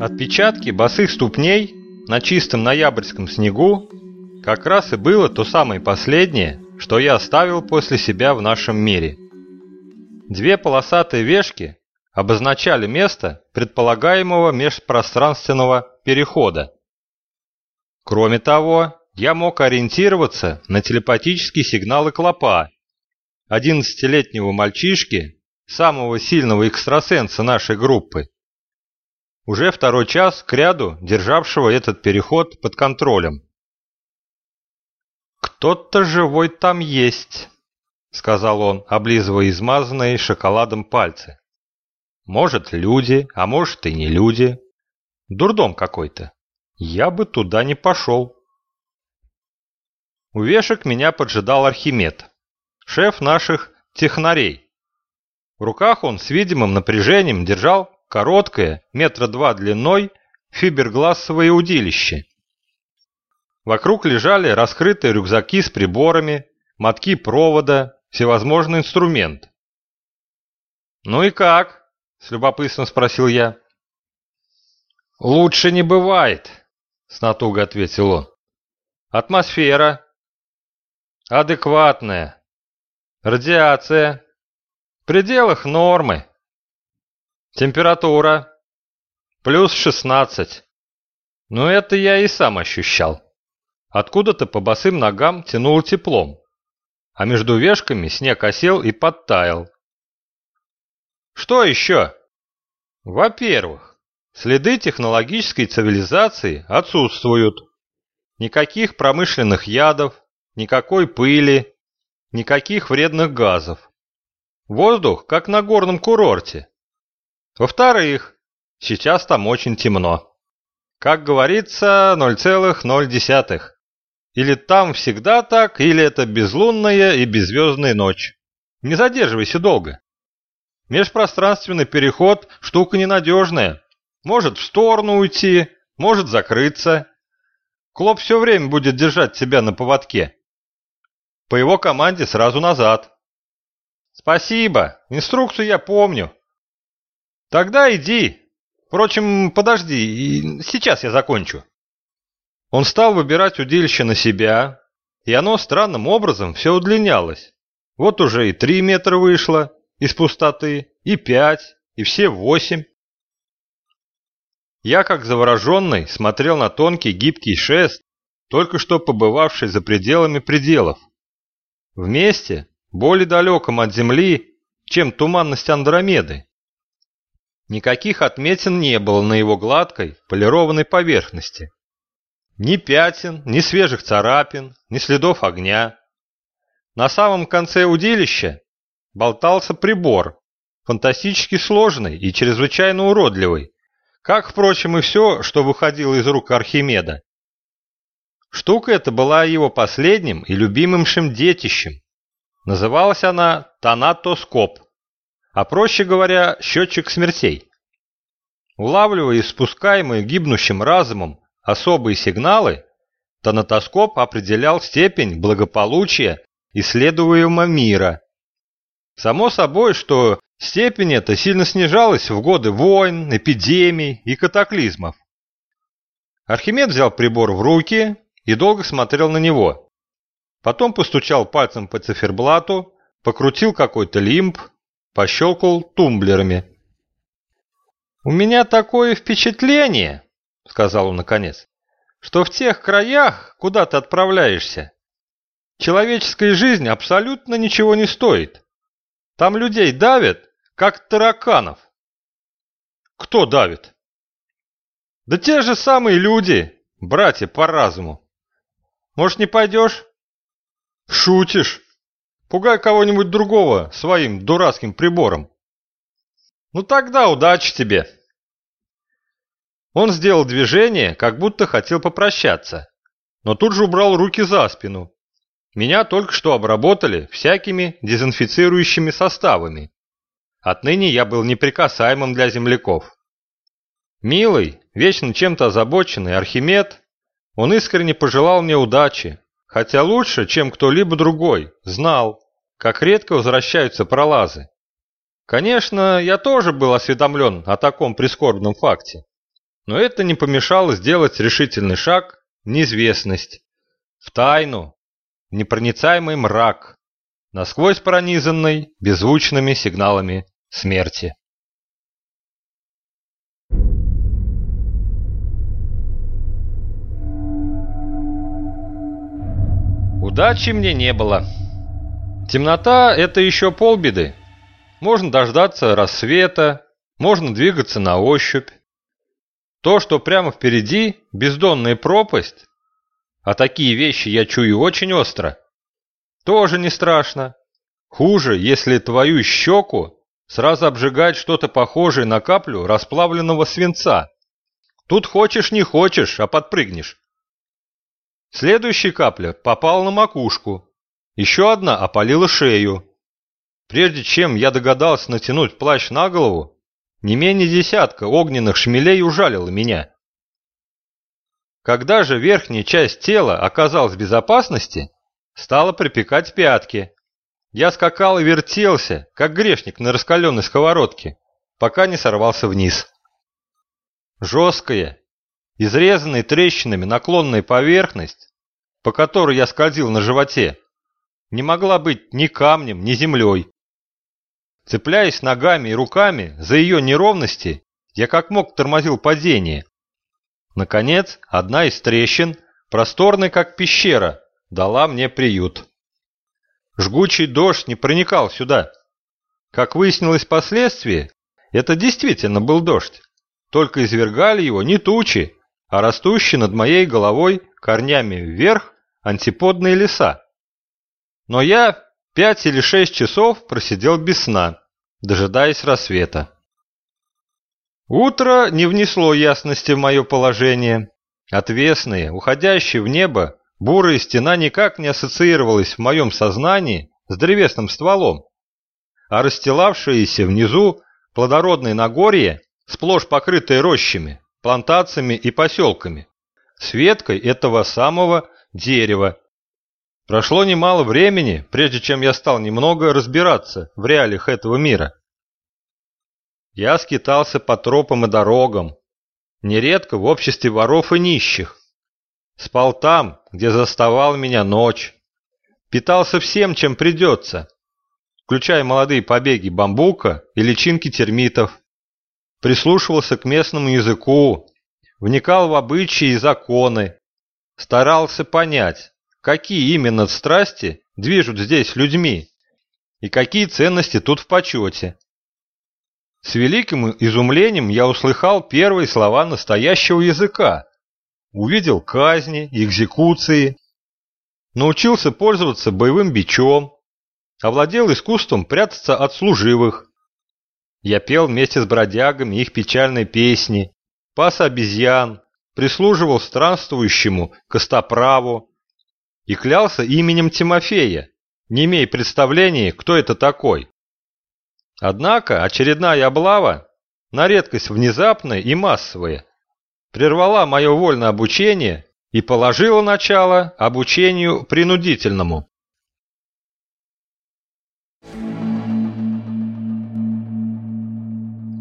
Отпечатки босых ступней на чистом ноябрьском снегу как раз и было то самое последнее, что я оставил после себя в нашем мире. Две полосатые вешки обозначали место предполагаемого межпространственного перехода. Кроме того, я мог ориентироваться на телепатические сигналы клопа, 11-летнего мальчишки, самого сильного экстрасенса нашей группы. Уже второй час к ряду державшего этот переход под контролем. «Кто-то живой там есть», — сказал он, облизывая измазанные шоколадом пальцы. «Может, люди, а может и не люди. Дурдом какой-то. Я бы туда не пошел». У вешек меня поджидал Архимед, шеф наших технарей. В руках он с видимым напряжением держал короткое, метра два длиной, фиберглассовое удилище. Вокруг лежали раскрытые рюкзаки с приборами, мотки провода, всевозможный инструмент. «Ну и как?» – с любопытством спросил я. «Лучше не бывает», – с натугой ответил он. «Атмосфера, Адекватная. Радиация. В пределах нормы. Температура. Плюс 16. Но это я и сам ощущал. Откуда-то по босым ногам тянуло теплом. А между вешками снег осел и подтаял. Что еще? Во-первых, следы технологической цивилизации отсутствуют. Никаких промышленных ядов, Никакой пыли, никаких вредных газов. Воздух, как на горном курорте. Во-вторых, сейчас там очень темно. Как говорится, 0,0. Или там всегда так, или это безлунная и беззвездная ночь. Не задерживайся долго. Межпространственный переход – штука ненадежная. Может в сторону уйти, может закрыться. Клоп все время будет держать тебя на поводке. По его команде сразу назад. Спасибо, инструкцию я помню. Тогда иди. Впрочем, подожди, сейчас я закончу. Он стал выбирать удилище на себя, и оно странным образом все удлинялось. Вот уже и три метра вышло из пустоты, и пять, и все восемь. Я, как завороженный, смотрел на тонкий гибкий шест, только что побывавший за пределами пределов. Вместе, более далеком от Земли, чем туманность Андромеды. Никаких отметин не было на его гладкой, полированной поверхности. Ни пятен, ни свежих царапин, ни следов огня. На самом конце удилища болтался прибор, фантастически сложный и чрезвычайно уродливый, как, впрочем, и все, что выходило из рук Архимеда. Штука эта была его последним и любимым детищем. Называлась она тонатоскоп, а проще говоря, счетчик смертей. Улавливая испускаемые гибнущим разумом особые сигналы, тонатоскоп определял степень благополучия исследуемого мира. Само собой, что степень эта сильно снижалась в годы войн, эпидемий и катаклизмов. Архимед взял прибор в руки и долго смотрел на него. Потом постучал пальцем по циферблату, покрутил какой-то лимб, пощелкал тумблерами. «У меня такое впечатление», — сказал он наконец, — «что в тех краях, куда ты отправляешься, человеческая жизнь абсолютно ничего не стоит. Там людей давят, как тараканов». «Кто давит?» «Да те же самые люди, братья по разуму. Может, не пойдешь?» «Шутишь? Пугай кого-нибудь другого своим дурацким прибором». «Ну тогда удачи тебе!» Он сделал движение, как будто хотел попрощаться, но тут же убрал руки за спину. Меня только что обработали всякими дезинфицирующими составами. Отныне я был неприкасаемым для земляков. Милый, вечно чем-то озабоченный Архимед он искренне пожелал мне удачи, хотя лучше, чем кто-либо другой, знал, как редко возвращаются пролазы. Конечно, я тоже был осведомлен о таком прискорбном факте, но это не помешало сделать решительный шаг в неизвестность, в тайну, в непроницаемый мрак, насквозь пронизанный беззвучными сигналами смерти. Удачи мне не было. Темнота – это еще полбеды. Можно дождаться рассвета, можно двигаться на ощупь. То, что прямо впереди – бездонная пропасть, а такие вещи я чую очень остро, тоже не страшно. Хуже, если твою щеку сразу обжигает что-то похожее на каплю расплавленного свинца. Тут хочешь не хочешь, а подпрыгнешь. Следующая капля попала на макушку. Еще одна опалила шею. Прежде чем я догадался натянуть плащ на голову, не менее десятка огненных шмелей ужалило меня. Когда же верхняя часть тела оказалась в безопасности, стало припекать пятки. Я скакал и вертелся, как грешник на раскаленной сковородке, пока не сорвался вниз. Жесткая, изрезанная трещинами наклонная поверхность, по которой я скользил на животе, не могла быть ни камнем, ни землей. Цепляясь ногами и руками за ее неровности, я как мог тормозил падение. Наконец, одна из трещин, просторная как пещера, дала мне приют. Жгучий дождь не проникал сюда. Как выяснилось впоследствии, это действительно был дождь. Только извергали его не тучи, а растущие над моей головой корнями вверх антиподные леса. Но я пять или шесть часов просидел без сна, дожидаясь рассвета. Утро не внесло ясности в мое положение. Отвесные, уходящие в небо Бурая стена никак не ассоциировалась в моем сознании с древесным стволом, а расстилавшиеся внизу плодородные Нагорье, сплошь покрытые рощами, плантациями и поселками, с веткой этого самого дерева. Прошло немало времени, прежде чем я стал немного разбираться в реалиях этого мира. Я скитался по тропам и дорогам, нередко в обществе воров и нищих, Спал там, где заставал меня ночь. Питался всем, чем придется, включая молодые побеги бамбука и личинки термитов. Прислушивался к местному языку, вникал в обычаи и законы, старался понять, какие именно страсти движут здесь людьми и какие ценности тут в почете. С великим изумлением я услыхал первые слова настоящего языка, увидел казни, экзекуции, научился пользоваться боевым бичом, овладел искусством прятаться от служивых. Я пел вместе с бродягами их печальные песни, пас обезьян, прислуживал странствующему костоправу и клялся именем Тимофея, не имея представления, кто это такой. Однако очередная облава, на редкость внезапная и массовая, прервала мое вольное обучение и положила начало обучению принудительному.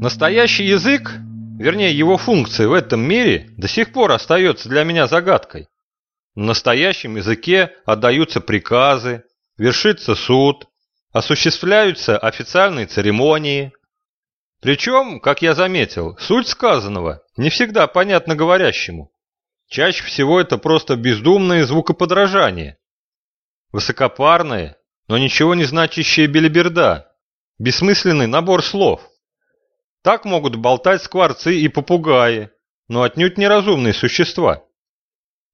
Настоящий язык, вернее его функция в этом мире, до сих пор остается для меня загадкой. В настоящем языке отдаются приказы, вершится суд, осуществляются официальные церемонии, причем, как я заметил, суть сказанного не всегда понятна говорящему. Чаще всего это просто бездумное звукоподражание. Высокопарное, но ничего не значащая белиберда, бессмысленный набор слов. Так могут болтать скворцы и попугаи, но отнюдь неразумные существа.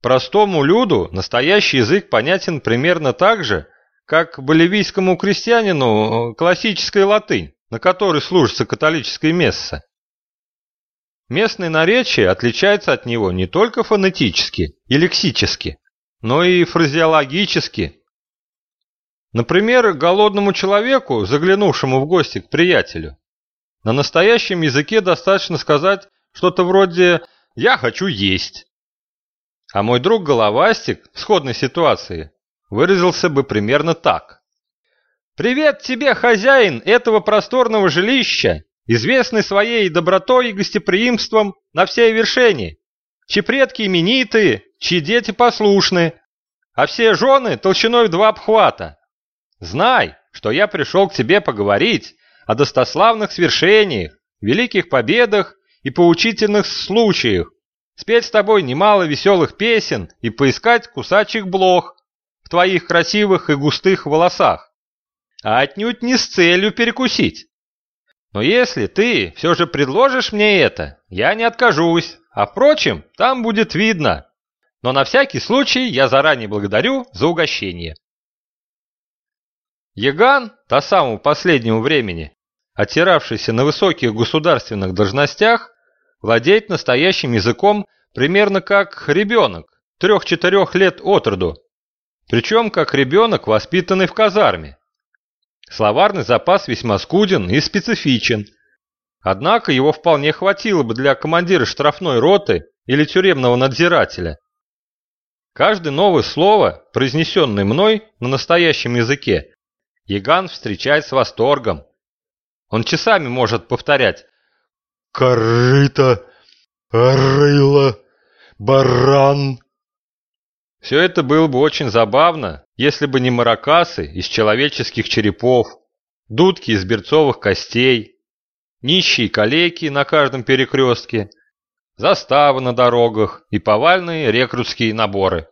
Простому люду настоящий язык понятен примерно так же, как боливийскому крестьянину классическая латынь на которой служится католическое месса. Местное наречие отличается от него не только фонетически и лексически, но и фразеологически. Например, голодному человеку, заглянувшему в гости к приятелю, на настоящем языке достаточно сказать что-то вроде «я хочу есть». А мой друг Головастик в сходной ситуации выразился бы примерно так. Привет тебе, хозяин этого просторного жилища, известный своей добротой и гостеприимством на всей вершине, чьи предки именитые, чьи дети послушны, а все жены толщиной в два обхвата. Знай, что я пришел к тебе поговорить о достославных свершениях, великих победах и поучительных случаях, спеть с тобой немало веселых песен и поискать кусачих блох в твоих красивых и густых волосах а отнюдь не с целью перекусить. Но если ты все же предложишь мне это, я не откажусь, а впрочем, там будет видно. Но на всякий случай я заранее благодарю за угощение. Яган, до самого последнего времени, оттиравшийся на высоких государственных должностях, владеет настоящим языком примерно как ребенок, трех-четырех лет от роду. Причем как ребенок, воспитанный в казарме. Словарный запас весьма скуден и специфичен. Однако его вполне хватило бы для командира штрафной роты или тюремного надзирателя. Каждое новое слово, произнесенное мной на настоящем языке, Яган встречает с восторгом. Он часами может повторять «Корыто», «рыло», «баран». Все это было бы очень забавно, если бы не маракасы из человеческих черепов, дудки из берцовых костей, нищие калеки на каждом перекрестке, заставы на дорогах и повальные рекрутские наборы.